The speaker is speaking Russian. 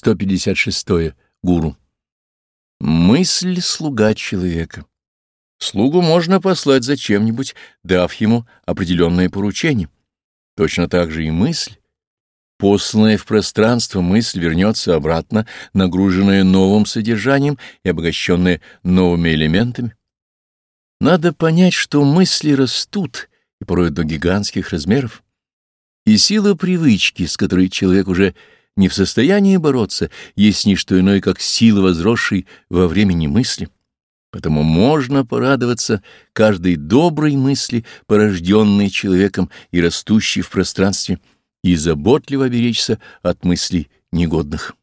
156. Гуру. Мысль — слуга человека. Слугу можно послать за чем-нибудь, дав ему определенное поручение. Точно так же и мысль. Посланная в пространство мысль вернется обратно, нагруженная новым содержанием и обогащенная новыми элементами. Надо понять, что мысли растут, и порой до гигантских размеров. И сила привычки, с которой человек уже не в состоянии бороться, есть не что иное, как сила, возросшей во времени мысли. Потому можно порадоваться каждой доброй мысли, порожденной человеком и растущей в пространстве, и заботливо беречься от мыслей негодных.